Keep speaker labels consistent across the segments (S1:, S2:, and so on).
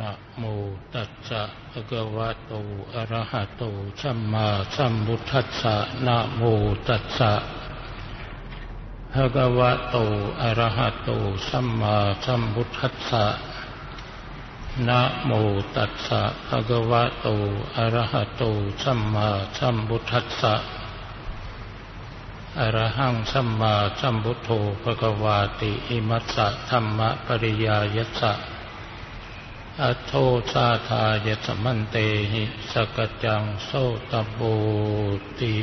S1: นะโมตัสสะภะคะวะโต อะระหะโต สัมมาสัมพุทธัสสะนะโมตัสสะภะคะวะโต อะระหะโต สัมมาสัมพุทธัสสะนะโมตัสสะภะคะวะโต อะระหะโต สัมมาสัมพุทธัสสะอรหังสัมมาสัมพุทโธภะคะวาติ อิมัสสะธรรมะปริยายัสสะ อัโทชาทายสมันเตหิสกจังโสตบูติ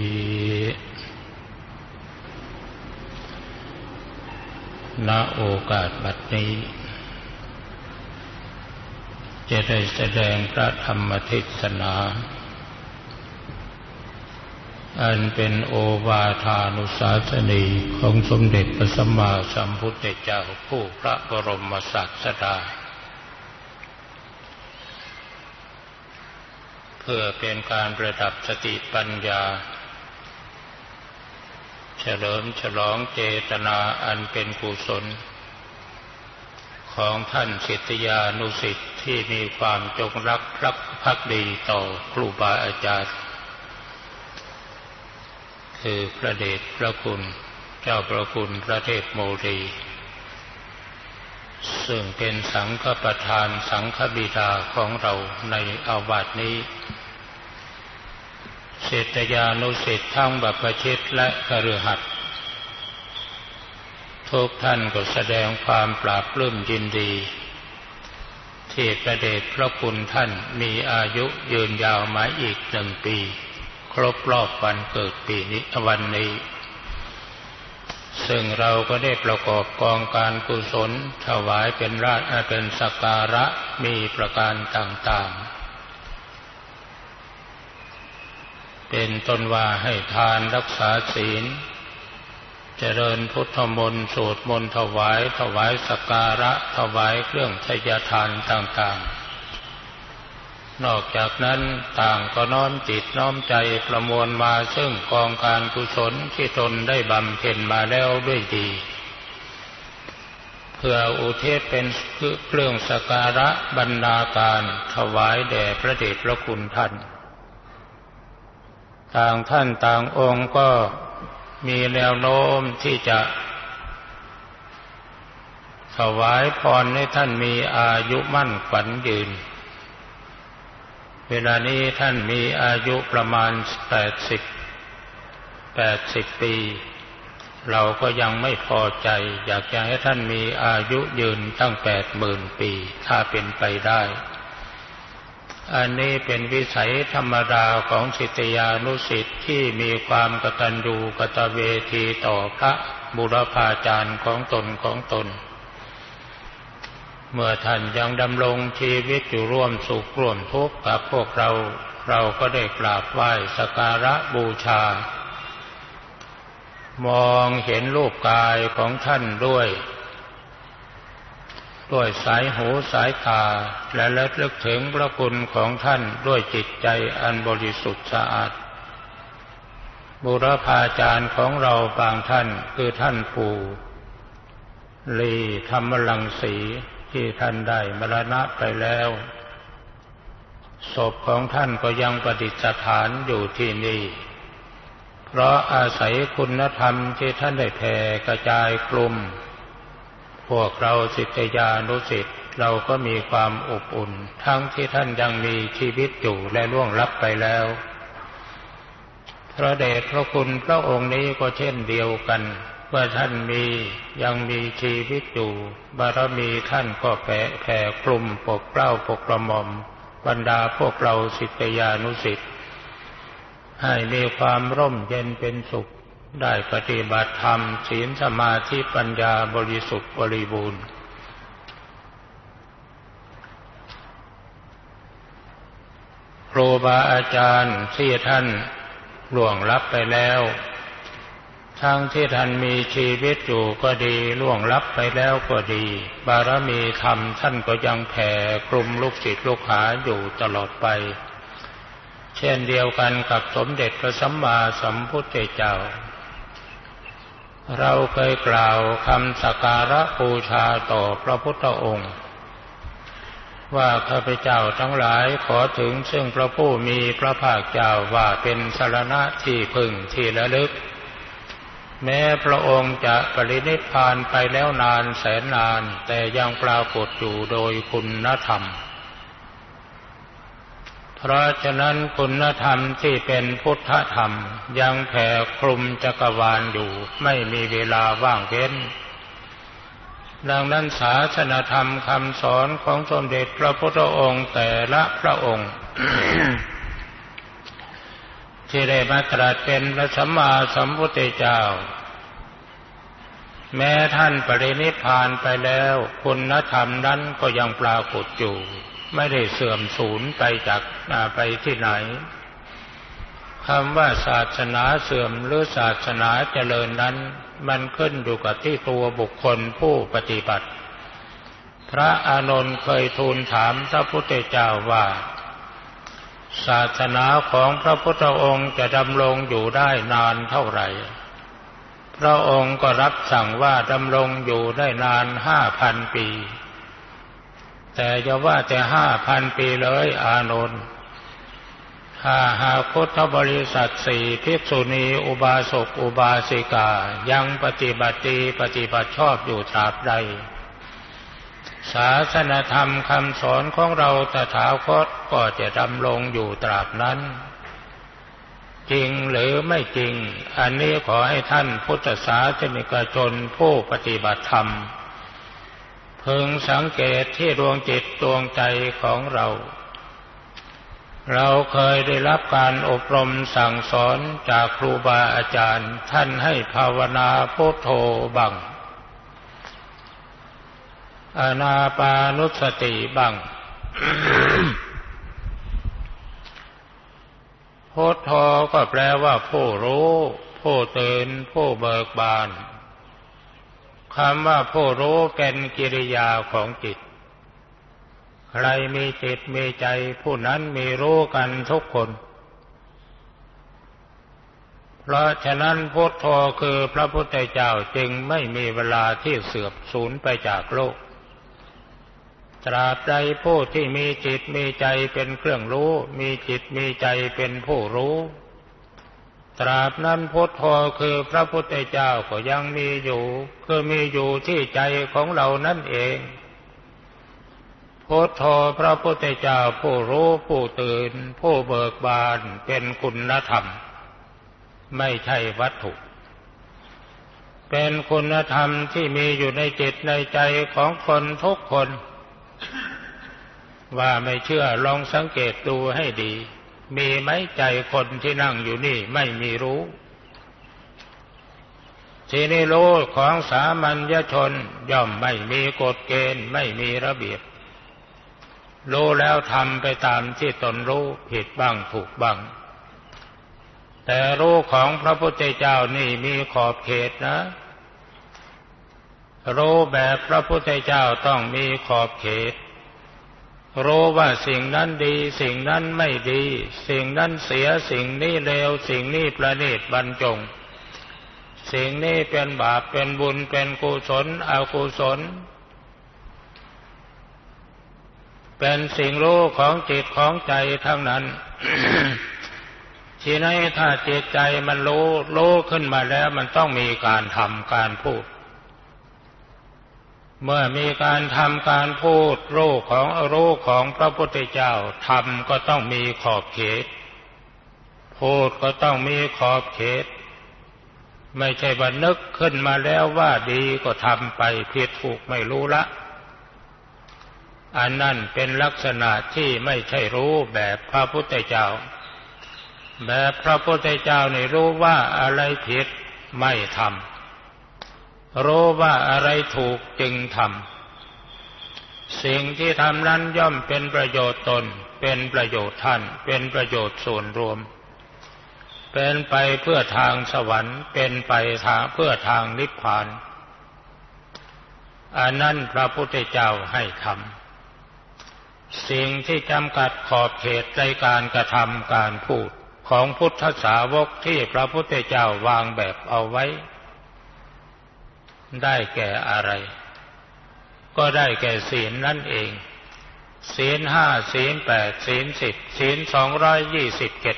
S1: ณโอกาสบัดนี้ จะได้แสดงพระธรรมเทศนา อันเป็นโอวาทานุสาสนีของสมเด็จพระสัมมาสัมพุทธเจ้าผู้พระบรมศาสดาเพื่อเป็นการประดับสติปัญญา เฉลิมฉลองเจตนาอันเป็นกุศล ของท่านศิษยานุสิตที่มีความจงรักภักพักดีต่อครูบาอาจารย์ คือพระเดชพระคุณ เจ้าพระคุณพระเทพโมรีซึ่งเป็นสังฆประธานสังฆบิดาของเราในอาวาสนี้ เศรษฐยานุสิตทั้งบัพชิตและกฤหัสทุกท่านก็แสดงความปราบปลื้มยินดี ที่ประเดชพระคุณท่านมีอายุยืนยาวมาอีกหนึ่งปี ครบรอบวันเกิดปีนี้วันนี้ ซึ่งเราก็ได้ประกอบกองการกุศลถวายเป็นราชเป็นสักการะมีประการต่างๆ เป็นต้นว่าให้ทานรักษาศีล เจริญพุทธมนต์สวดมนต์ถวาย ถวายสักการะ ถวายเครื่องทยทานต่างๆ นอกจากนั้นต่างก็น้อมจิตน้อมใจประมวลมาซึ่งกองการกุศลที่ตนได้บำเพ็ญมาแล้วด้วยดี เพื่ออุเทศเป็นเครื่องสการะบรรดาการถวายแด่พระเดชพระคุณท่าน ต่างท่านต่างองค์ก็มีแนวโน้มที่จะถวายพรให้ท่านมีอายุมั่นขวัญยืน เวลานี้ท่านมีอายุประมาณแปดสิบแปดสิบปี เราก็ยังไม่พอใจ อยากจะให้ท่านมีอายุยืนตั้งแปดหมื่นปี ถ้าเป็นไปได้ อันนี้เป็นวิสัยธรรมดาของสิทธิยานุสิทธิ์ที่มีความกตัญญูกตเวทีต่อพระบุรพาจารย์ของตนของตน เมื่อท่านยังดำรงชีวิตอยู่ร่วมสุขร่วมทุกข์กับพวกเราเราก็ได้กราบไหว้สการะบูชา มองเห็นรูปกายของท่านด้วย ด้วยสายหูสายตา และเลิลึกถึงพระคุณของท่านด้วยจิตใจอันบริสุทธิ์สะอาด บุรพาจารย์ของเราบางท่านคือท่านปู่ลีธรรมลังสีที่ท่านได้มรณะไปแล้ว ศพของท่านก็ยังประดิษฐานอยู่ที่นี่ เพราะอาศัยคุณธรรมที่ท่านได้แผ่กระจายกลุ่ม พวกเราสิทธยานุสิทธิ์เราก็มีความอบอุ่น ทั้งที่ท่านยังมีชีวิตอยู่และล่วงลับไปแล้วพระเดชพระคุณพระองค์นี้ก็เช่นเดียวกันว่าท่านมียังมีชีวิตอยู่ บารมีท่านก็แผ่แผ่คลุมปกเกล้าปกกระหม่อม บรรดาพวกเราสิทธยานุสิทธิ์ให้มีความร่มเย็นเป็นสุข ได้ปฏิบัติธรรมศีลสมาธิปัญญาบริสุทธิ์บริบูรณ์ ครูบาอาจารย์ที่ท่านล่วงลับไปแล้ว ทั้งที่ท่านมีชีวิตอยู่ก็ดีล่วงลับไปแล้วก็ดี บารมีธรรมท่านก็ยังแผ่คลุมลูกศิษย์ลูกหาอยู่ตลอดไปเช่นเดียวกันกับสมเด็จพระสัมมาสัมพุทธเจ้า เราเคยกล่าวคำสักการะบูชาต่อพระพุทธองค์ ว่าข้าพเจ้าทั้งหลายขอถึงซึ่งพระผู้มีพระภาคเจ้าว่าเป็นสารณะที่พึ่งที่ระลึก แม้พระองค์จะปรินิพพานไปแล้วนานแสนนานแต่ยังปรากฏอยู่โดยคุณธรรม เพราะฉะนั้นคุณธรรมที่เป็นพุทธธรรมยังแผ่คลุมจักรวาลอยู่ไม่มีเวลาว่างเว้น ดังนั้นศาสนธรรมคำสอนของสมเด็จพระพุทธองค์แต่ละพระองค์ที่ได้มาตรัสเป็นพระสัมมาสัมพุทธเจ้า แม้ท่านปรินิพานไปแล้ว คุณธรรมนั้นก็ยังปรากฏอยู่ ไม่ได้เสื่อมสูญไปจากไปที่ไหนคำว่าศาสนาเสื่อมหรือศาสนาเจริญนั้น มันขึ้นอยู่กับที่ตัวบุคคลผู้ปฏิบัติ พระอานนท์เคยทูลถามพระพุทธเจ้าว่า ศาสนาของพระพุทธองค์จะดำรงอยู่ได้นานเท่าไหร่ พระองค์ก็รับสั่งว่าดำรงอยู่ได้นานห้าพันปี แต่จะว่าแต่ห้าพันปีเลยอานนท์ถ้าหากพุทธบริษัทสี่ภิกษุณีอุบาสกอุบาสิกา ยังปฏิบัติดีปฏิบัติชอบอยู่ตราบใด ศาสนธรรมคำสอนของเราตถาคตก็จะดำรงอยู่ตราบนั้น จริงหรือไม่จริง อันนี้ขอให้ท่านพุทธศาสนิกชนผู้ปฏิบัติธรรม พึงสังเกตที่ดวงจิตดวงใจของเรา เราเคยได้รับการอบรมสั่งสอนจากครูบาอาจารย์ ท่านให้ภาวนาพุทโธบังอนาปานุสติบังพุทโธก็แปลว่าผู้รู้ ผู้ตื่นผู้เบิกบาน คำว่าผู้รู้เป็นกิริยาของจิต ใครมีจิตมีใจ ผู้นั้นมีรู้กันทุกคน เพราะฉะนั้นพุทโธคือพระพุทธเจ้าจึงไม่มีเวลาที่เสื่อมสูญไปจากโลก ตราบใดผู้ที่มีจิตมีใจเป็นเครื่องรู้ มีจิตมีใจเป็นผู้รู้ ตราบนั้นพุทโธคือพระพุทธเจ้าก็ยังมีอยู่ คือมีอยู่ที่ใจของเรานั่นเองพุทโธพระพุทธเจ้าผู้รู้ผู้ตื่น ผู้เบิกบานเป็นคุณธรรม ไม่ใช่วัตถุ เป็นคุณธรรมที่มีอยู่ในจิตในใจของคนทุกคน ว่าไม่เชื่อลองสังเกตดูให้ดี มีไหมใจคนที่นั่งอยู่นี่ไม่มีรู้ ที่นี่รู้ของสามัญชนย่อมไม่มีกฎเกณฑ์ไม่มีระเบียบ รู้แล้วทำไปตามที่ตนรู้ผิดบ้างถูกบ้าง แต่รู้ของพระพุทธเจ้านี่มีขอบเขตนะ รู้แบบพระพุทธเจ้าต้องมีขอบเขต รู้ว่าสิ่งนั้นดี สิ่งนั้นไม่ดี สิ่งนั้นเสียสิ่งนี้เลวสิ่งนี้ประณีตบรรจง สิ่งนี้เป็นบาปเป็นบุญเป็นกุศลอกุศล เป็นสิ่งรู้ของจิตของใจทั้งนั้นทีนี้ถ้าจิตใจมันรู้รู้ขึ้นมาแล้วมันต้องมีการทำการพูด เมื่อมีการทำการพูดรู้ของรู้ของพระพุทธเจ้าทำก็ต้องมีขอบเขต พูดก็ต้องมีขอบเขต ไม่ใช่บันนึกขึ้นมาแล้วว่าดีก็ทำไปผิดถูกไม่รู้ละ อันนั่นเป็นลักษณะที่ไม่ใช่รู้แบบพระพุทธเจ้า แบบพระพุทธเจ้าในรู้ว่าอะไรผิดไม่ทำ รู้ว่าอะไรถูกจึงทำสิ่งที่ทำนั้นย่อมเป็นประโยชน์ตน เป็นประโยชน์ท่าน เป็นประโยชน์ส่วนรวม เป็นไปเพื่อทางสวรรค์ เป็นไปทางเพื่อทางนิพพานอันนั้นพระพุทธเจ้าให้ทำสิ่งที่จำกัดขอบเขตในการกระทำการพูดของพุทธสาวกที่พระพุทธเจ้าวางแบบเอาไว้ ได้แก่อะไร ก็ได้แก่ศีลนั่นเอง ศีลห้าศีลแปดศีลสิบศีลสองร้อยยี่สิบเจ็ด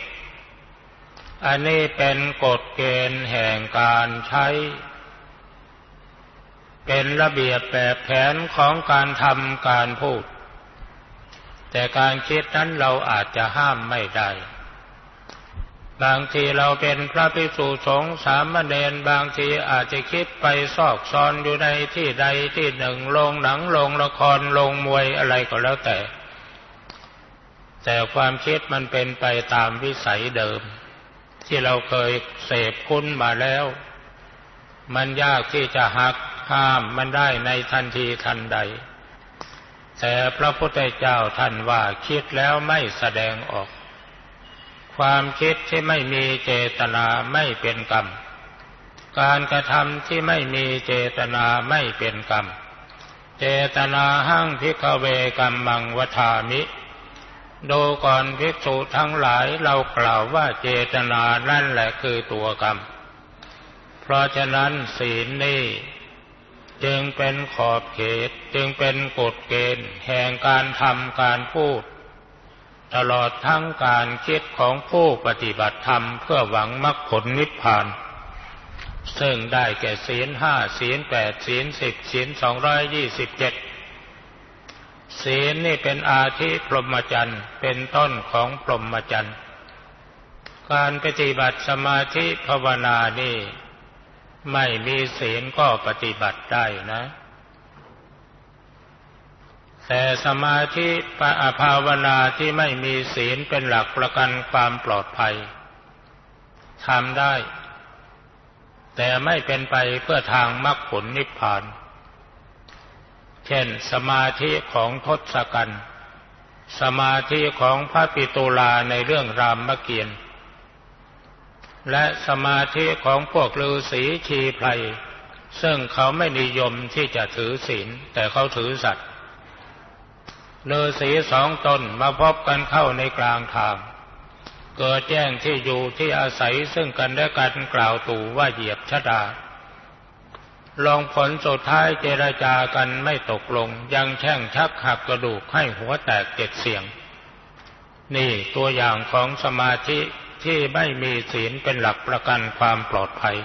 S1: อันนี้เป็นกฎเกณฑ์แห่งการใช้ เป็นระเบียบแบบแผนของการทำการพูด แต่การคิดนั้นเราอาจจะห้ามไม่ได้ บางทีเราเป็นพระภิกษุสงฆ์สามเณรบางทีอาจจะคิดไปซอกซอนอยู่ในที่ใดที่หนึ่งลงหนังลงละครลงมวยอะไรก็แล้วแต่ แต่ความคิดมันเป็นไปตามวิสัยเดิม ที่เราเคยเสพคุ้นมาแล้ว มันยากที่จะหักห้ามมันได้ในทันทีทันใด แต่พระพุทธเจ้าท่านว่าคิดแล้วไม่แสดงออก ความคิดที่ไม่มีเจตนาไม่เป็นกรรม การกระทำที่ไม่มีเจตนาไม่เป็นกรรม เจตนาหั่งพิกเวกรรมังวทามิ ดูก่อนภิกษุทั้งหลายเรากล่าวว่าเจตนานั่นแหละคือตัวกรรม เพราะฉะนั้นศีลนี้จึงเป็นขอบเขตจึงเป็นกฎเกณฑ์แห่งการทำการพูด ตลอดทั้งการคิดของผู้ปฏิบัติธรรมเพื่อหวังมรรคผลนิพพาน ซึ่งได้แก่ศีลห้าศีลแปดศีลสิบศีลสองร้อยยี่สิบเจ็ดศีลนี่เป็นอาทิพรหมจรรย์เป็นต้นของพรหมจรรย์การปฏิบัติสมาธิภาวนานี่ ไม่มีศีลก็ปฏิบัติได้นะ แต่สมาธิปะภาวนาที่ไม่มีศีลเป็นหลักประกันความปลอดภัยทำได้ แต่ไม่เป็นไปเพื่อทางมรรคผลนิพพาน เช่น สมาธิของทศกัณฐ์สมาธิของพระปิตุลาในเรื่องรามเกียรติ์และสมาธิของพวกฤาษีชีไพรซึ่งเขาไม่นิยมที่จะถือศีลแต่เขาถือสัตว์ ฤาษีสองตนมาพบกันเข้าในกลางทาง เกิดแจ้งที่อยู่ที่อาศัยซึ่งกันและกันกล่าวตู่ว่าเหยียบชะดา ลองผลสุดท้ายเจรจากันไม่ตกลง ยังแช่งชักหักกระดูกให้หัวแตกเจ็ดเสียง นี่ตัวอย่างของสมาธิที่ไม่มีศีลเป็นหลักประกันความปลอดภัย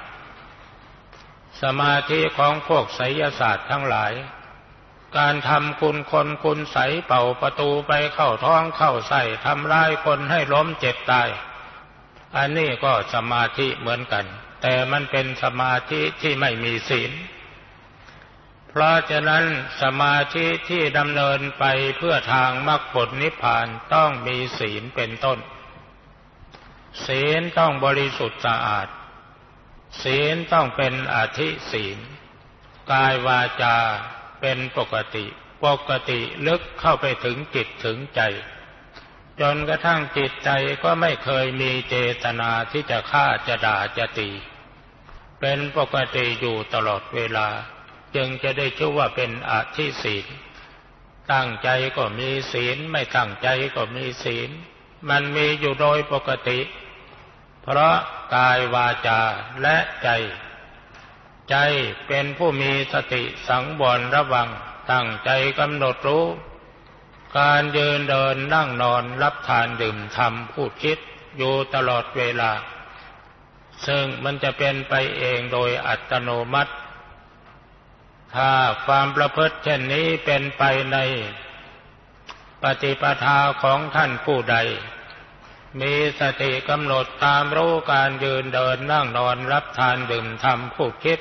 S1: สมาธิของพวกไสยศาสตร์ทั้งหลาย การทำคุณคนคุณใสเป่าประตูไปเข้าท้องเข้าไส้ทำร้ายคนให้ล้มเจ็บตาย อันนี้ก็สมาธิเหมือนกัน แต่มันเป็นสมาธิที่ไม่มีศีล เพราะฉะนั้นสมาธิที่ดำเนินไปเพื่อทางมรรคผลนิพพานต้องมีศีลเป็นต้น ศีลต้องบริสุทธิ์สะอาด ศีลต้องเป็นอธิศีล กายวาจา เป็นปกติ ปกติลึกเข้าไปถึงจิตถึงใจ จนกระทั่งจิตใจก็ไม่เคยมีเจตนาที่จะฆ่าจะด่าจะตี เป็นปกติอยู่ตลอดเวลา จึงจะได้ชื่อว่าเป็นอธิศีลตั้งใจก็มีศีลไม่ตั้งใจก็มีศีล มันมีอยู่โดยปกติ เพราะกายวาจาและใจ ใจเป็นผู้มีสติสังวรระวังตั้งใจกำหนดรู้ การยืนเดินนั่งนอนรับทานดื่มทำพูดคิดอยู่ตลอดเวลา ซึ่งมันจะเป็นไปเองโดยอัตโนมัติ ถ้าความประพฤติเช่นนี้เป็นไปในปฏิปทาของท่านผู้ใด มีสติกำหนดตามรู้การยืนเดินนั่งนอนรับทานดื่มทำพูดคิด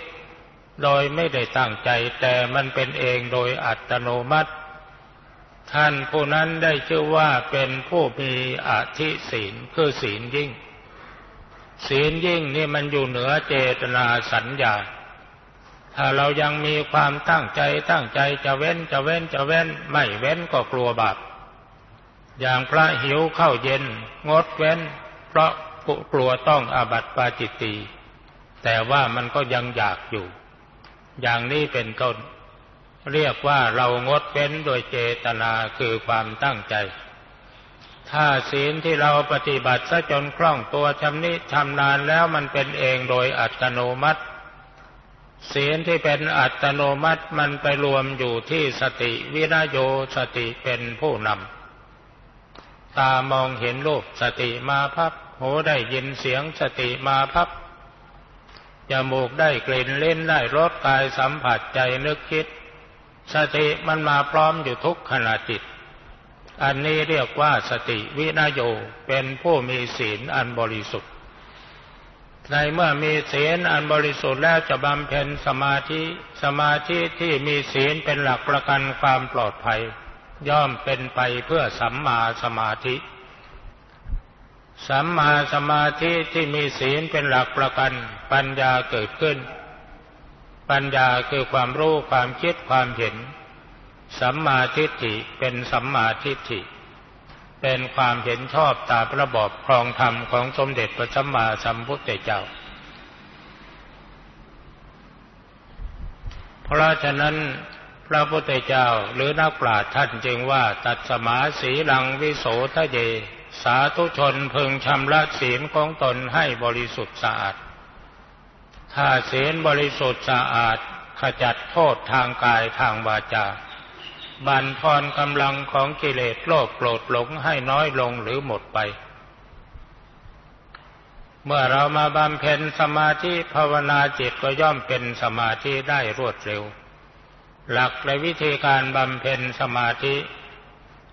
S1: โดยไม่ได้ตั้งใจแต่มันเป็นเองโดยอัตโนมัติ ท่านผู้นั้นได้ชื่อว่าเป็นผู้มีอธิศีลคือศีลยิ่ง ศีลยิ่งนี่มันอยู่เหนือเจตนาสัญญา ถ้าเรายังมีความตั้งใจตั้งใจจะเว้นจะเว้นจะเว้นไม่เว้นก็กลัวบาปอย่างพระหิวเข้าเย็น งดเว้น เพราะกลัวต้องอาบัติปาจิตตีแต่ว่ามันก็ยังอยากอยู่ อย่างนี้เป็นต้น เรียกว่าเรางดเว้นโดยเจตนาคือความตั้งใจ ถ้าศีลที่เราปฏิบัติซะจนคล่องตัวชำนิชำนาญแล้วมันเป็นเองโดยอัตโนมัติศีลที่เป็นอัตโนมัติมันไปรวมอยู่ที่สติวิรโยสติเป็นผู้นำ ตามองเห็นรูปสติมาพับ หูได้ยินเสียงสติมาพับ จมูกได้กลิ่นเล่นได้รสกายสัมผัสใจนึกคิด สติมันมาพร้อมอยู่ทุกขณะจิต อันนี้เรียกว่าสติวินโยเป็นผู้มีศีลอันบริสุทธิ์ ในเมื่อมีศีลอันบริสุทธิ์แล้วจะบำเพ็ญสมาธิสมาธิที่มีศีลเป็นหลักประกันความปลอดภัย ย่อมเป็นไปเพื่อสัมมาสมาธิ สัมมาสมาธิที่มีศีลเป็นหลักประกัน ปัญญาเกิดขึ้น ปัญญาคือความรู้ความคิดความเห็น สัมมาทิฏฐิเป็นสัมมาทิฏฐิ เป็นความเห็นชอบตามระบอบครองธรรมของสมเด็จพระสัมมาสัมพุทธเจ้า เพราะฉะนั้นพระพุทธเจ้าหรือนักปราชญ์ท่านจึงว่าตัดสมาสีลังวิโสทะเย สาธุชนพึงชำระศีลของตนให้บริสุทธิ์สะอาด ถ้าศีลบริสุทธิ์สะอาดขจัดโทษทางกายทางวาจา บันทอนกำลังของกิเลสโลภโกรธหลงให้น้อยลงหรือหมดไป เมื่อเรามาบำเพ็ญสมาธิภาวนาจิตก็ย่อมเป็นสมาธิได้รวดเร็ว หลักและวิธีการบำเพ็ญสมาธิ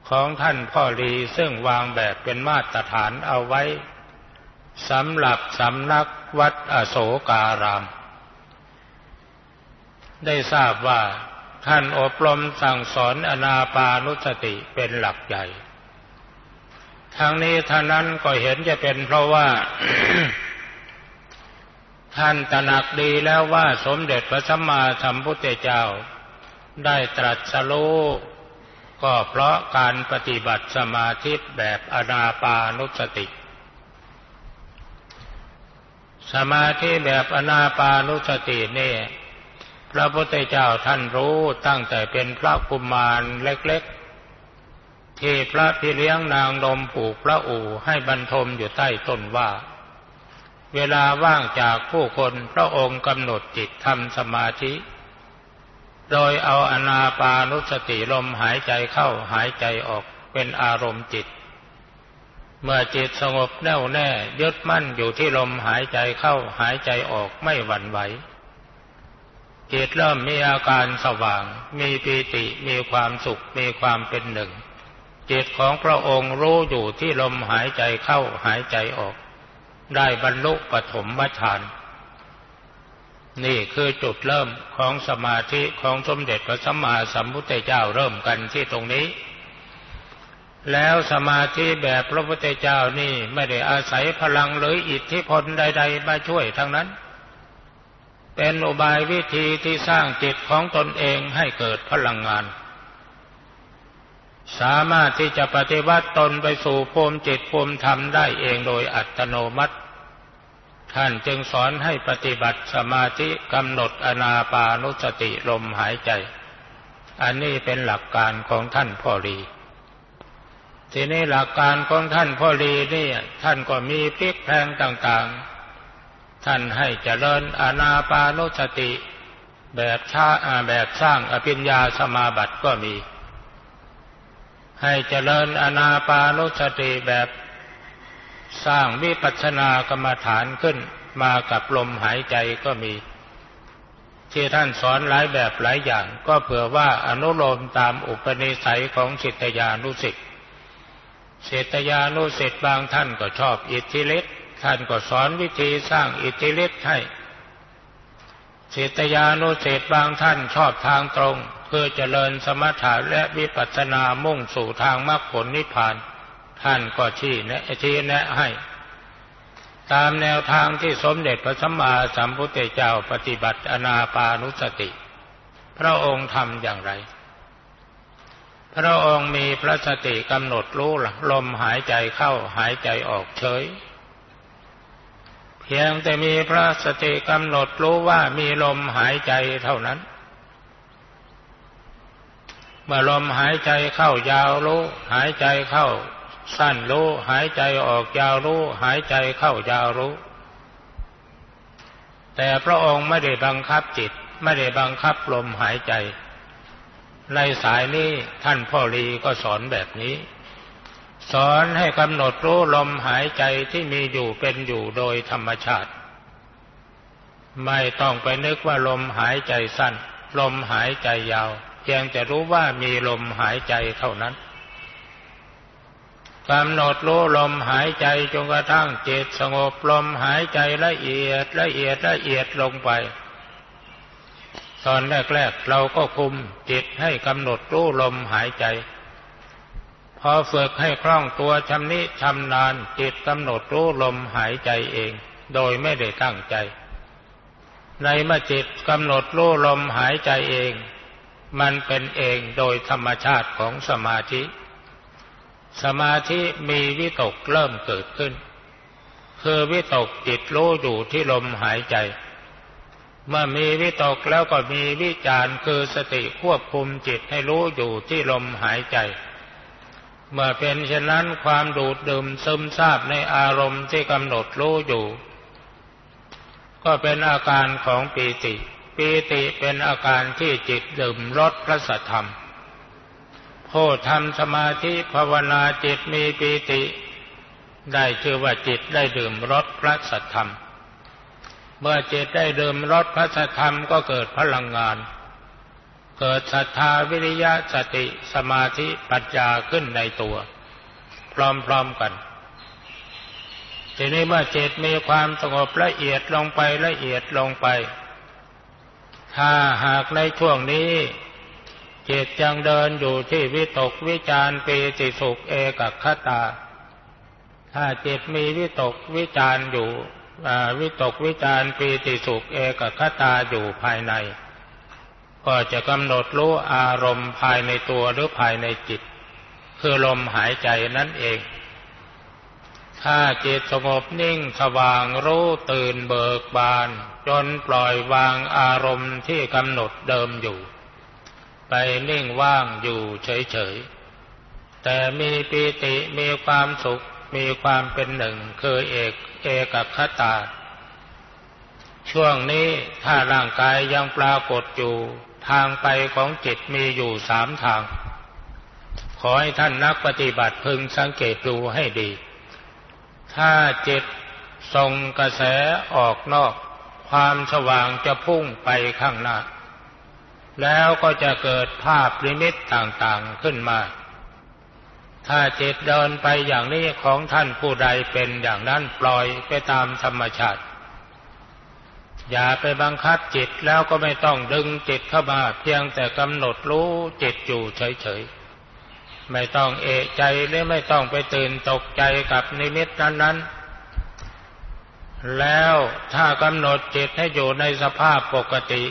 S1: ของท่านพ่อรีซึ่งวางแบบเป็นมาตรฐานเอาไว้สำหรับสำนักวัดอโศการาม ได้ทราบว่าท่านอบรมสั่งสอนอนาปานุสติเป็นหลักใหญ่ทางนี้ท่านั้นก็เห็นจะเป็นเพราะว่า ท่านตระหนักดีแล้วว่าสมเด็จพระสัมมาสัมพุทธเจ้า ได้ตรัสรู้ ก็เพราะการปฏิบัติสมาธิแบบอนาปานุสติ สมาธิแบบอนาปานุสตินี่พระพุทธเจ้าท่านรู้ตั้งแต่เป็นพระกุมารเล็กๆ ที่พระพี่เลี้ยงนางนมผูกพระอู่ให้บรรทมอยู่ใต้ต้นว่า เวลาว่างจากผู้คนพระองค์กำหนดจิตทำสมาธิ โดยเอาอนาปานุสติลมหายใจเข้าหายใจออกเป็นอารมณ์จิต เมื่อจิตสงบแน่วแน่ยึดมั่นอยู่ที่ลมหายใจเข้าหายใจออกไม่หวั่นไหวจิตเริ่มมีอาการสว่าง มีปีติมีความสุขมีความเป็นหนึ่ง จิตของพระองค์รู้อยู่ที่ลมหายใจเข้าหายใจออก ได้บรรลุปฐมฌาน นี่คือจุดเริ่มของสมาธิของสมเด็จพระสัมมาสัมพุทธเจ้าเริ่มกันที่ตรงนี้ แล้วสมาธิแบบพระพุทธเจ้านี่ไม่ได้อาศัยพลังหรืออิทธิพลใด ๆ มาช่วยทั้งนั้น เป็นอุบายวิธีที่สร้างจิตของตนเองให้เกิดพลังงาน สามารถที่จะปฏิวัติตนไปสู่ภูมิจิตภูมิธรรมได้เองโดยอัตโนมัติ ท่านจึงสอนให้ปฏิบัติสมาธิกำหนดอนาปานุสติลมหายใจ อันนี้เป็นหลักการของท่านพ่อรี ทีนี้หลักการของท่านพ่อรีนี่ท่านก็มีพลิกแพงต่างๆ ท่านให้เจริญอนาปานุสติ แบบชาแบบสร้างอภิญญาสมาบัติก็มี ให้เจริญอนาปานุสติแบบ สร้างวิปัสสนากรรมฐานขึ้นมากับลมหายใจก็มี ที่ท่านสอนหลายแบบหลายอย่าง ก็เผื่อว่าอนุโลมตามอุปนิสัยของสิทยานุสิตสิทยานุสิตบางท่านก็ชอบอิทธิฤทธิท่านก็สอนวิธีสร้างอิทธิฤทธิ์ให้เสตยานุสเศษบางท่านชอบทางตรง เพื่อเจริญสมถะและวิปัสสนามุ่งสู่ทางมรรคผลนิพพาน ท่านก็ชี้แนะชี้แนะให้ ตามแนวทางที่สมเด็จพระสัมมาสัมพุทธเจ้าปฏิบัติอนาปานุสติ พระองค์ทำอย่างไร พระองค์มีพระสติกำหนดรู้ลมหายใจเข้าหายใจออกเฉย เพียงแต่มีพระสติกำหนดรู้ว่ามีลมหายใจเท่านั้นเมื่อลมหายใจเข้ายาวรู้ หายใจเข้า สั้นรู้ หายใจออกยาวรู้ หายใจเข้ายาวรู้ แต่พระองค์ไม่ได้บังคับจิต ไม่ได้บังคับลมหายใจ ในสายนี้ท่านพ่อรีก็สอนแบบนี้ สอนให้กำหนดรู้ลมหายใจที่มีอยู่เป็นอยู่โดยธรรมชาติ ไม่ต้องไปนึกว่าลมหายใจสั้น ลมหายใจยาวเพียงจะรู้ว่ามีลมหายใจเท่านั้น กำหนดรู้ลมหายใจจนกระทั่งจิตสงบลมหายใจละเอียดละเอียดละเอียดลงไป ตอนแรกๆเราก็คุมจิตให้กำหนดรู้ลมหายใจ พอฝึกให้คล่องตัวชำนิชำนาญจิตกำหนดรู้ลมหายใจเอง โดยไม่ได้ตั้งใจ ในเมื่อจิตกำหนดรู้ลมหายใจเอง มันเป็นเองโดยธรรมชาติของสมาธิ สมาธิมีวิตกเริ่มเกิดขึ้น คือวิตกจิตรู้อยู่ที่ลมหายใจ เมื่อมีวิตกแล้วก็มีวิจารคือสติควบคุมจิตให้รู้อยู่ที่ลมหายใจ เมื่อเป็นเช่นนั้นความดูดดื่มซึมซาบในอารมณ์ที่กำหนดรู้อยู่ ก็เป็นอาการของปีติ ปีติเป็นอาการที่จิตดื่มรสพระสัทธรรม ผู้ทำสมาธิภาวนาจิตมีปีติ ได้ชื่อว่าจิตได้ดื่มรสพระสัทธรรม เมื่อจิตได้ดื่มรสพระสัทธรรมก็เกิดพลังงาน เกิดศรัทธาวิริยะสติสมาธิปัญญาขึ้นในตัว พร้อมๆกันทีนี้เมื่อจิตมีความสงบละเอียดลงไปละเอียดลงไป ถ้าหากในช่วงนี้ จิตยังเดินอยู่ที่วิตกวิจารปีติสุขเอกคตา ถ้าจิตมีวิตกวิจารอยู่วิตกวิจารปีติสุขเอกคตาอยู่ภายใน ก็จะกำหนดรู้อารมณ์ภายในตัวหรือภายในจิต คือลมหายใจนั่นเอง ถ้าจิตสงบนิ่งสว่างรู้ตื่นเบิกบาน จนปล่อยวางอารมณ์ที่กำหนดเดิมอยู่ ไปนิ่งว่างอยู่เฉยๆ แต่มีปีติมีความสุขมีความเป็นหนึ่งคือเอกเอกคตา ช่วงนี้ถ้าร่างกายยังปรากฏอยู่ ทางไปของจิตมีอยู่สามทาง ขอให้ท่านนักปฏิบัติพึงสังเกตดูให้ดี ถ้าจิตส่งกระแสออกนอก ความสว่างจะพุ่งไปข้างหน้า แล้วก็จะเกิดภาพลิมิตต่างๆขึ้นมา ถ้าจิตเดินไปอย่างนี้ของท่านผู้ใดเป็นอย่างนั้นปล่อยไปตามธรรมชาติ อย่าไปบังคับจิตแล้วก็ไม่ต้องดึงจิตเข้ามาเพียงแต่กำหนดรู้จิตอยู่เฉยๆ ไม่ต้องเอะใจหรือไม่ต้องไปตื่นตกใจกับนิมิตนั้นๆแล้วถ้ากำหนดจิตให้อยู่ในสภาพปกติ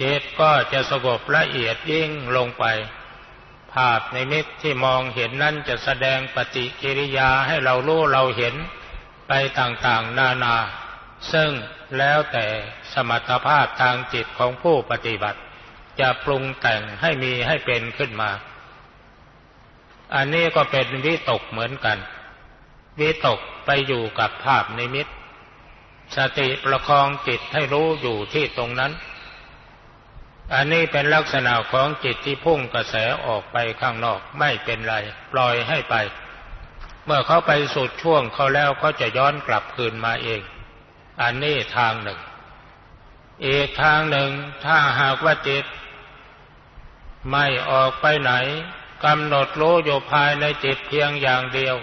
S1: จิตก็จะสงบละเอียดยิ่งลงไป ภาพในมิตที่มองเห็นนั่นจะแสดงปฏิกิริยาให้เรารู้เราเห็นไปต่างๆนานา ซึ่งแล้วแต่สมรรถภาพทางจิตของผู้ปฏิบัติ จะปรุงแต่งให้มีให้เป็นขึ้นมา อันนี้ก็เป็นวิตกเหมือนกัน วิตกไปอยู่กับภาพในมิต สติประคองจิตให้รู้อยู่ที่ตรงนั้น อันนี้เป็นลักษณะของจิตที่พุ่งกระแสออกไปข้างนอกไม่เป็นไร ปล่อยให้ไป เมื่อเขาไปสุดช่วงเขาแล้วเขาจะย้อนกลับคืนมาเอง อันนี้ทางหนึ่ง อีกทางหนึ่งถ้าหากว่าจิต ไม่ออกไปไหนกำหนดรู้อยู่ภายในจิตเพียงอย่างเดียว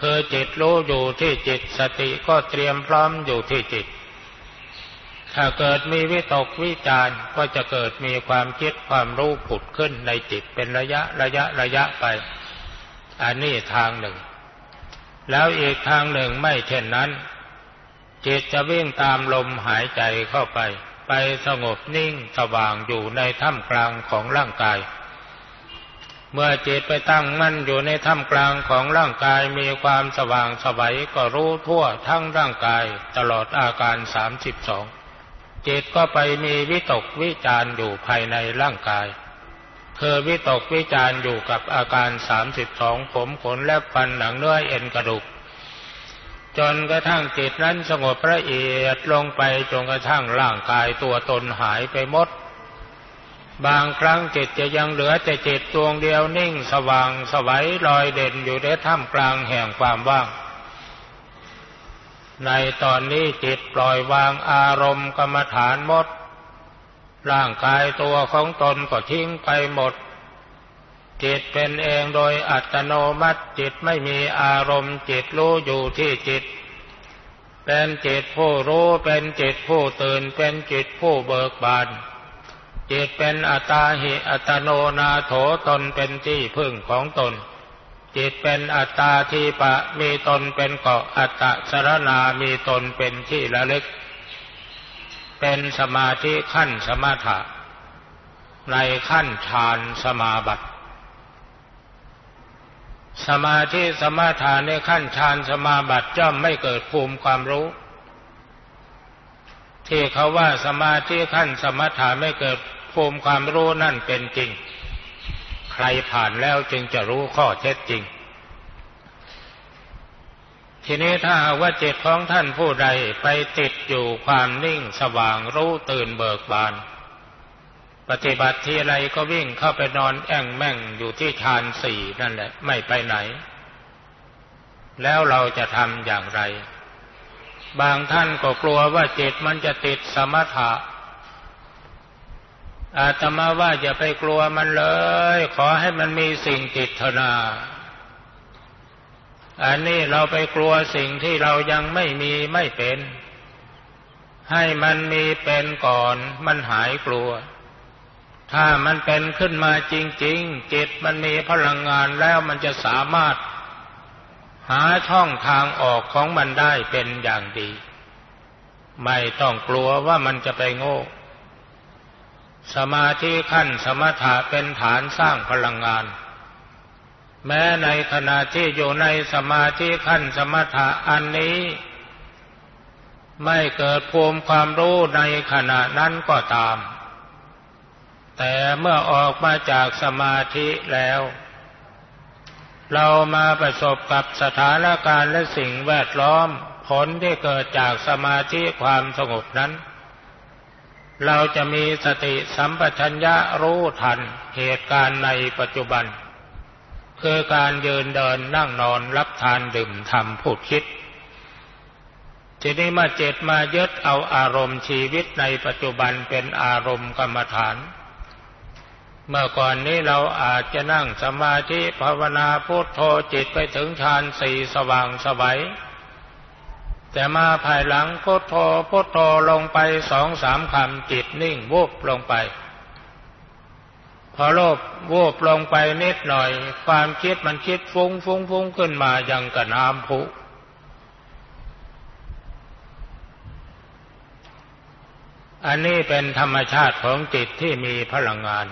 S1: คือจิตรู้อยู่ที่จิตสติก็เตรียมพร้อมอยู่ที่จิต ถ้าเกิดมีวิตกวิจารก็จะเกิดมีความคิดความรู้ผุดขึ้นในจิตเป็นระยะระยะระยะไป อันนี้ทางหนึ่ง แล้วอีกทางหนึ่งไม่เช่นนั้น จิตจะวิ่งตามลมหายใจเข้าไป ไปสงบนิ่งสว่างอยู่ในถ้ำกลางของร่างกาย เมื่อจิตไปตั้งมั่นอยู่ในถ้ำกลางของร่างกายมีความสว่างสวัยก็รู้ทั่วทั้งร่างกายตลอดอาการสามสิบสอง จิตก็ไปมีวิตกวิจารอยู่ภายในร่างกาย เธอวิตกวิจารอยู่กับอาการสามสิบสองผมขนและฟันหนังเนื้อเอ็นกระดูก จนกระทั่งจิตนั้นสงบละเอียดลงไปจนกระทั่งร่างกายตัวตนหายไปหมด บางครั้งจิตจะยังเหลือแต่จิตดวงเดียวนิ่งสว่างสวัยลอยเด่นอยู่ในท่ามกลางแห่งความว่าง ในตอนนี้จิตปล่อยวางอารมณ์กรรมฐานหมด ร่างกายตัวของตนก็ทิ้งไปหมด จิตเป็นเองโดยอัตโนมัติจิตไม่มีอารมณ์จิตรู้อยู่ที่จิต เป็นจิตผู้รู้เป็นจิตผู้ตื่นเป็นจิตผู้เบิกบานจิตเป็นอัตตาหิอัตโนนาโถตนเป็นที่พึ่งของตน จิตเป็นอัตตาทีปะมีตนเป็นเกาะอัตตะสรณามีตนเป็นที่ระลึก เป็นสมาธิขั้นสมถะ ในขั้นฌานสมาบัติ สมาธิสมาทานในขั้นฌานสมาบัติย่อมไม่เกิดภูมิความรู้ ที่เขาว่าสมาธิขั้นสมถะไม่เกิดภูมิความรู้นั่นเป็นจริง ใครผ่านแล้วจึงจะรู้ข้อเท็จจริง ทีนี้ถ้าว่าจิตของท่านผู้ใดไปติดอยู่ความนิ่งสว่างรู้ตื่นเบิกบาน ปฏิบัติทีไรก็วิ่งเข้าไปนอนแอ่งแม่งอยู่ที่ชานสี่นั่นแหละ ไม่ไปไหน แล้วเราจะทำอย่างไร บางท่านก็กลัวว่าจิตมันจะติดสมถะ อาตมาว่าอย่าไปกลัวมันเลย ขอให้มันมีสิ่งติดเถนาอันนี้เราไปกลัวสิ่งที่เรายังไม่มีไม่เป็น ให้มันมีเป็นก่อนมันหายกลัว ถ้ามันเป็นขึ้นมาจริง ๆ จิตมันมีพลังงานแล้วมันจะสามารถ หาช่องทางออกของมันได้เป็นอย่างดี ไม่ต้องกลัวว่ามันจะไปโง่ สมาธิขั้นสมถะเป็นฐานสร้างพลังงาน แม้ในขณะที่อยู่ในสมาธิขั้นสมถะอันนี้ ไม่เกิดภูมิความรู้ในขณะนั้นก็ตาม แต่เมื่อออกมาจากสมาธิแล้ว เรามาประสบกับสถานการณ์และสิ่งแวดล้อมผลที่เกิดจากสมาธิความสงบนั้น เราจะมีสติสัมปชัญญะรู้ทันเหตุการณ์ในปัจจุบัน คือการยืนเดินนั่งนอนรับทานดื่มทำพูดคิดทีนี้มาเจตมายึดเอาอารมณ์ชีวิตในปัจจุบันเป็นอารมณ์กรรมฐาน เมื่อก่อนนี้เราอาจจะนั่งสมาธิภาวนาพุทโธจิตไปถึงฌานสี่สว่างสวัย แต่มาภายหลังพุทโธพุทโธลงไปสองสามคำจิตนิ่งวูบลงไป พอโลภวูบลงไปนิดหน่อย ความคิดมันคิดฟุ้งฟุ้งฟุ้งขึ้นมาอย่างกระน้ำผุอันนี้เป็นธรรมชาติของจิตที่มีพลังงาน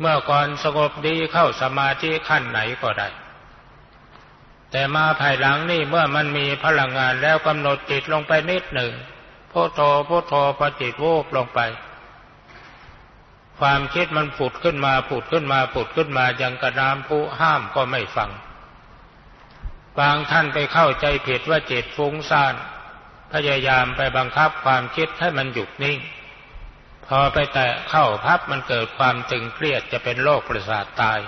S1: เมื่อก่อนสงบดีเข้าสมาธิขั้นไหนก็ได้ แต่มาภายหลังนี่เมื่อมันมีพลังงานแล้วกำหนดจิตลงไปนิดหนึ่งพุทโธพุทโธพอจิตวูบลงไป ความคิดมันผุดขึ้นมาผุดขึ้นมาผุดขึ้นมายังกระน้ำผู้ห้ามก็ไม่ฟัง บางท่านไปเข้าใจผิดว่าจิตฟุ้งซ่าน พยายามไปบังคับความคิดให้มันหยุดนิ่ง พอไปแตะเข้าพับมันเกิดความตึงเครียดจะเป็นโรคประสาทตาย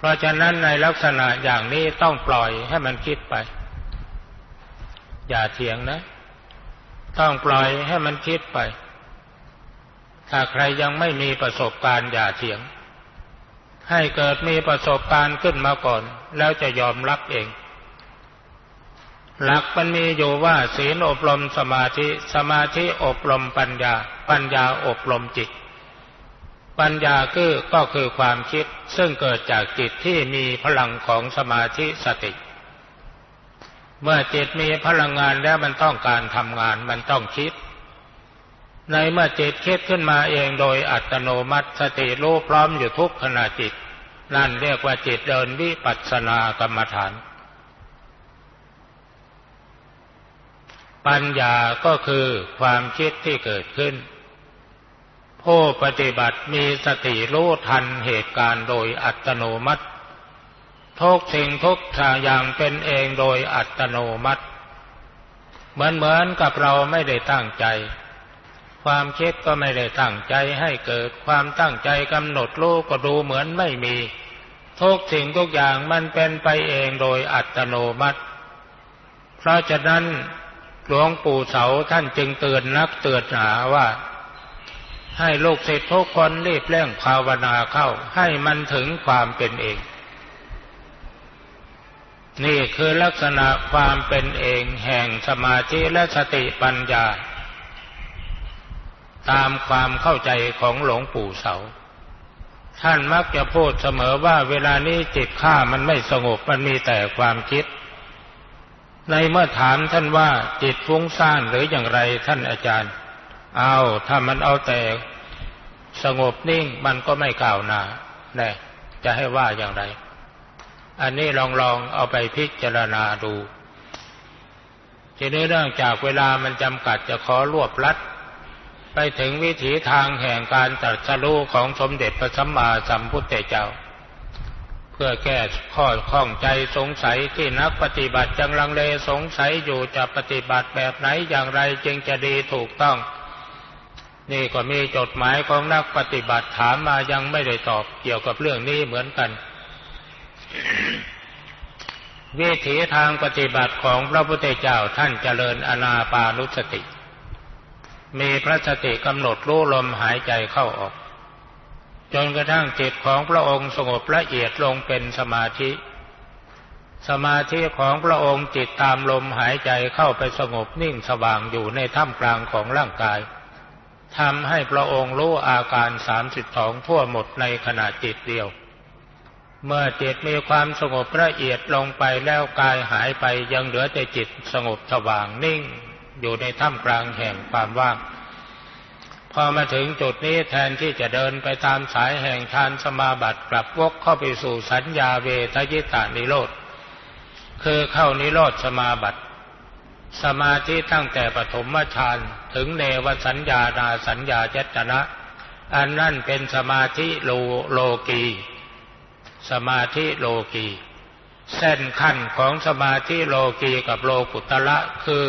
S1: เพราะฉะนั้นในลักษณะอย่างนี้ต้องปล่อยให้มันคิดไป อย่าเถียงนะ ต้องปล่อยให้มันคิดไป ถ้าใครยังไม่มีประสบการณ์อย่าเถียง ให้เกิดมีประสบการณ์ขึ้นมาก่อน แล้วจะยอมรับเอง หลักมันมีอยู่ว่าศีลอบรมสมาธิ สมาธิอบรมปัญญา ปัญญาอบรมจิต ปัญญาคือก็คือความคิดซึ่งเกิดจากจิตที่มีพลังของสมาธิสติ เมื่อจิตมีพลังงานแล้วมันต้องการทำงานมันต้องคิด ในเมื่อจิตคิดขึ้นมาเองโดยอัตโนมัติสติรู้พร้อมอยู่ทุกขณะจิต นั่นเรียกว่าจิตเดินวิปัสสนากรรมฐาน ปัญญาก็คือความคิดที่เกิดขึ้น ผู้ปฏิบัติมีสติรู้ทันเหตุการณ์โดยอัตโนมัติทุกสิ่งทุกอย่างเป็นเองโดยอัตโนมัติ เหมือนเหมือนกับเราไม่ได้ตั้งใจ ความคิดก็ไม่ได้ตั้งใจให้เกิดความตั้งใจกำหนดรู้ก็ดูเหมือนไม่มีทุกสิ่งทุกอย่างมันเป็นไปเองโดยอัตโนมัติ เพราะฉะนั้นหลวงปู่เสาท่านจึงเตือนนักเตือนหาว่า ให้ลูกศิษย์ทุกคนรีบเร่งภาวนาเข้า ให้มันถึงความเป็นเอง นี่คือลักษณะความเป็นเองแห่งสมาธิและสติปัญญา ตามความเข้าใจของหลวงปู่เสา ท่านมักจะพูดเสมอว่าเวลานี้จิตข้ามันไม่สงบมันมีแต่ความคิด ในเมื่อถามท่านว่าจิตฟุ้งซ่านหรืออย่างไรท่านอาจารย์ เอาถ้ามันเอาแต่สงบนิ่งมันก็ไม่กล่าวหนาแน่จะให้ว่าอย่างไร อันนี้ลองลองเอาไปพิจารณาดู ทีนี้เนื่องจากเวลามันจำกัดจะขอรวบลัด ไปถึงวิถีทางแห่งการตรัสรู้ของสมเด็จพระสัมมาสัมพุทธเจ้า เพื่อแก้ข้อข้องใจสงสัยที่นักปฏิบัติจังลังเลสงสัยอยู่จะปฏิบัติแบบไหนอย่างไรจึงจะดีถูกต้อง นี่ก็มีจดหมายของนักปฏิบัติถามมายังไม่ได้ตอบเกี่ยวกับเรื่องนี้เหมือนกัน วิถีทางปฏิบัติของพระพุทธเจ้าท่านเจริญอนาปานุสติ มีพระสติกำหนดรู้ลมหายใจเข้าออก จนกระทั่งจิตของพระองค์สงบละเอียดลงเป็นสมาธิ สมาธิของพระองค์จิตตามลมหายใจเข้าไปสงบนิ่งสว่างอยู่ในถ้ำกลางของร่างกาย ทำให้พระองค์รู้อาการสามสิบสองทั่วหมดในขณะจิตเดียว เมื่อจิตมีความสงบละเอียดลงไปแล้วกายหายไปยังเหลือแต่จิตสงบสว่างนิ่ง อยู่ในถ้ำกลางแห่งความว่าง พอมาถึงจุดนี้แทนที่จะเดินไปตามสายแห่งทานสมาบัติกลับวกเข้าไปสู่สัญญาเวทยิตานิโรธคือเข้านิโรธสมาบัติ สมาธิตั้งแต่ปฐมฌานถึงเนวสัญญานาสัญญาเจตนะ อันนั่นเป็นสมาธิโลโลกี สมาธิโลกี เส้นขั้นของสมาธิโลกีกับโลกุตละคือ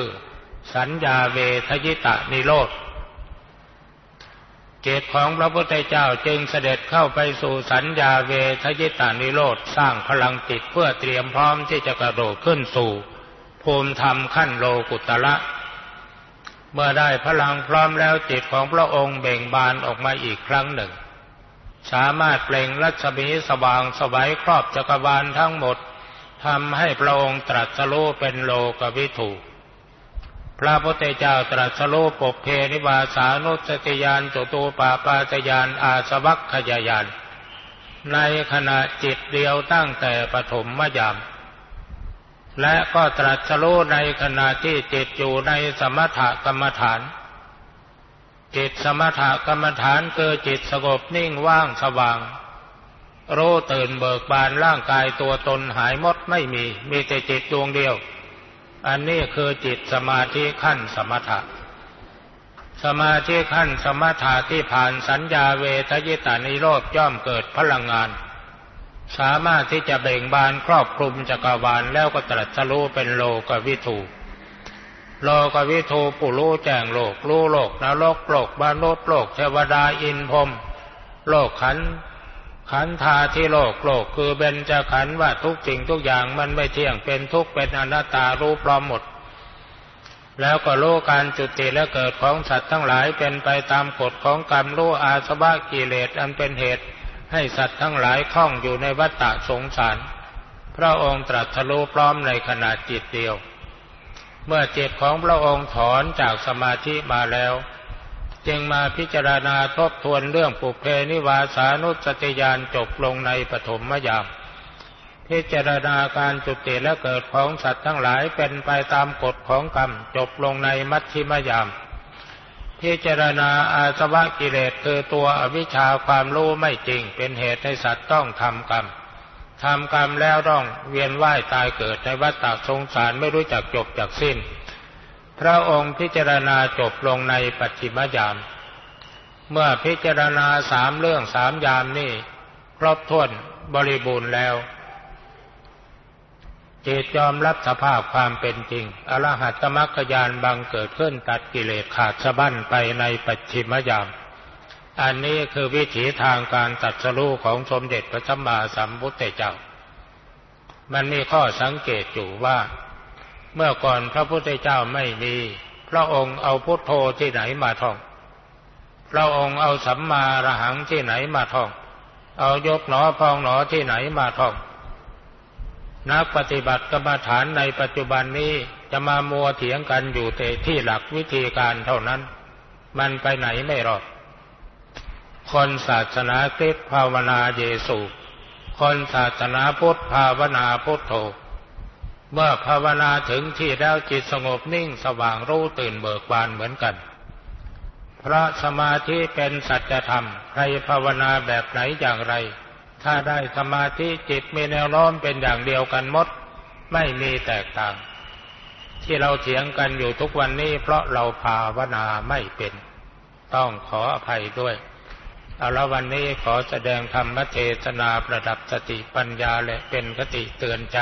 S1: สัญญาเวทยิตะนิโรธเจตของพระพุทธเจ้าจึงเสด็จเข้าไปสู่สัญญาเวทยิตานิโรธสร้างพลังจิตเพื่อเตรียมพร้อมที่จะกระโดดขึ้นสู่ ภูมิธรรมขั้นโลกุตละ เมื่อได้พลังพร้อมแล้วจิตของพระองค์เบ่งบานออกมาอีกครั้งหนึ่ง สามารถเปล่งรัศมีสว่างสวัยครอบจักรวาลทั้งหมดทำให้พระองค์ตรัสรู้เป็นโลกวิถูพระพุทธเจ้าตรัสรู้ปกเพนิวาสานุสติยานจตูปาปาตยานอาสวัคขยายานในขณะจิตเดียวตั้งแต่ปฐมมยาม และก็ตรัสรู้ในขณะที่จิตอยู่ในสมถกรรมฐาน จิตสมถกรรมฐานคือจิตสงบนิ่งว่างสว่าง รู้ตื่นเบิกบานร่างกายตัวตนหายหมดไม่มี มีแต่จิตดวงเดียว อันนี้คือจิตสมาธิขั้นสมถะ สมาธิขั้นสมถะที่ผ่านสัญญาเวทยิตานิโรธย่อมเกิดพลังงาน สามารถที่จะเบ่งบานครอบคลุมจักรวาลแล้วก็ตรัสรู้เป็นโลกวิถูโลกวิทูปุรู้แจ้งโลกรู้โลกนรกโลกบานษโลกเทวดาอินพรมโลกขันขันธาที่โลกโลกคือเบญจขันว่าทุกสิ่งทุกอย่างมันไม่เที่ยงเป็นทุกข์เป็นอนัตตารู้พร้อมหมด แล้วก็รู้การจุติและเกิดของสัตว์ทั้งหลายเป็นไปตามกฎของกรรมรู้อาสวะกิเลสอันเป็นเหตุ ให้สัตว์ทั้งหลายคล้องอยู่ในวัฏฏะสงสาร พระองค์ตรัสรู้พร้อมในขณะจิตเดียว เมื่อจิตของพระองค์ถอนจากสมาธิมาแล้ว จึงมาพิจารณาทบทวนเรื่องปุเพนิวาสานุสติยานจบลงในปฐมยาม พิจารณาการจุติและเกิดของสัตว์ทั้งหลายเป็นไปตามกฎของกรรมจบลงในมัชชิมยาม พิจารณาอาสวะกิเลสคือตัวอวิชชาความรู้ไม่จริง เป็นเหตุให้สัตว์ต้องทำกรรมทำกรรมแล้วต้องเวียนว่ายตายเกิดในวัฏฏะสงสารไม่รู้จักจบจากสิ้น พระองค์พิจารณาจบลงในปัจฉิมยาม เมื่อพิจารณาสามเรื่องสามยามนี่ครบถ้วนบริบูรณ์แล้ว จิตยอมรับสภาพความเป็นจริง อรหัตมรรคยานบังเกิดขึ้นตัดกิเลสขาดสะบั้นไปในปัจฉิมยาม อันนี้คือวิถีทางการตัดสู้ของสมเด็จพระสัมมาสัมพุทธเจ้า มันมีข้อสังเกตอยู่ว่า เมื่อก่อนพระพุทธเจ้าไม่มี พระองค์เอาพุทโธที่ไหนมาท่อง พระองค์เอาสัมมาระหังที่ไหนมาท่อง เอายกหนอพองหนอที่ไหนมาท่อง นักปฏิบัติกรรมฐานในปัจจุบันนี้จะมามัวเถียงกันอยู่แต่ที่หลักวิธีการเท่านั้น มันไปไหนไม่รอด คนศาสนาคริสต์ภาวนาเยซูคนศาสนาพุทธภาวนาพุทโธเมื่อภาวนาถึงที่แล้วจิตสงบนิ่งสว่างรู้ตื่นเบิกบานเหมือนกันพระสมาธิเป็นสัจธรรม ใครภาวนาแบบไหนอย่างไร ถ้าได้สมาธิจิตมีแนวโน้มเป็นอย่างเดียวกันหมด ไม่มีแตกต่าง ที่เราเถียงกันอยู่ทุกวันนี้ เพราะเราภาวนาไม่เป็น ต้องขออภัยด้วยเอาละวันนี้ขอแสดงธรรมเทศนาประดับสติปัญญาและเป็นคติเตือนใจ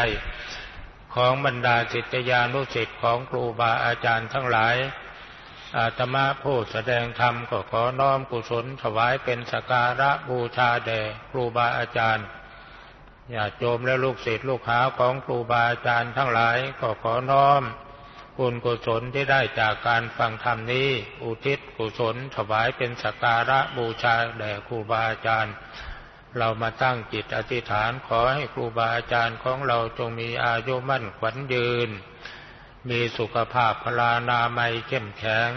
S1: ของบรรดาศิษยานุศิษย์ของครูบาอาจารย์ทั้งหลาย อาตมาผู้แสดงธรรมก็ขอน้อมกุศลถวายเป็นสการะบูชาแด่ครูบาอาจารย์ญาติโยมและลูกศิษย์ลูกหาของครูบาอาจารย์ทั้งหลายก็ขอน้อมคุณกุศลที่ได้จากการฟังธรรมนี้ อุทิศกุศลถวายเป็นสการะบูชาแด่ครูบาอาจารย์ เรามาตั้งจิตอธิษฐานขอให้ครูบาอาจารย์ของเราจงมีอายุมั่นขวัญยืน มีสุขภาพพลานามัยเข้มแข็ง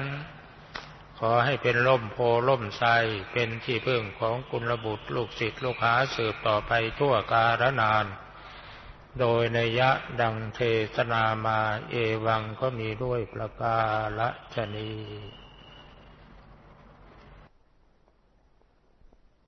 S1: ขอให้เป็นล่มโพล่มไทรเป็นที่พึ่งของกุลบุตรลูกศิษย์ลูกหาสืบต่อไปทั่วกาลนาน โดยในยะดังเทศนามาเอวังก็มีด้วยประกาละชนี